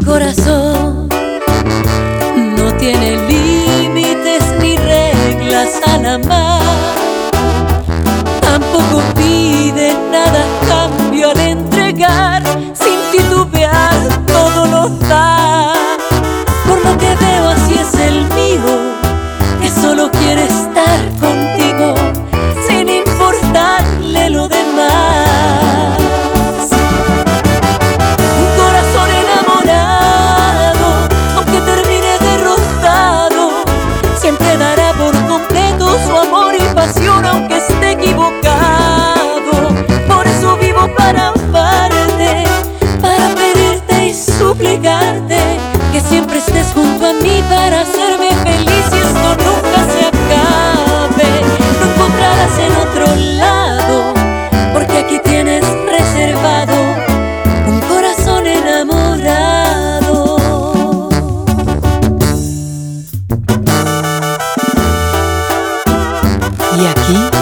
Corazón no tiene límites ni reglas al amar. Tampoco pide nada dará por completo su amor y pasión, aunque esté equivocado. Por eso vivo para amarte, para pedirte y suplicarte que siempre estés junto a mí para hacerme Y aquí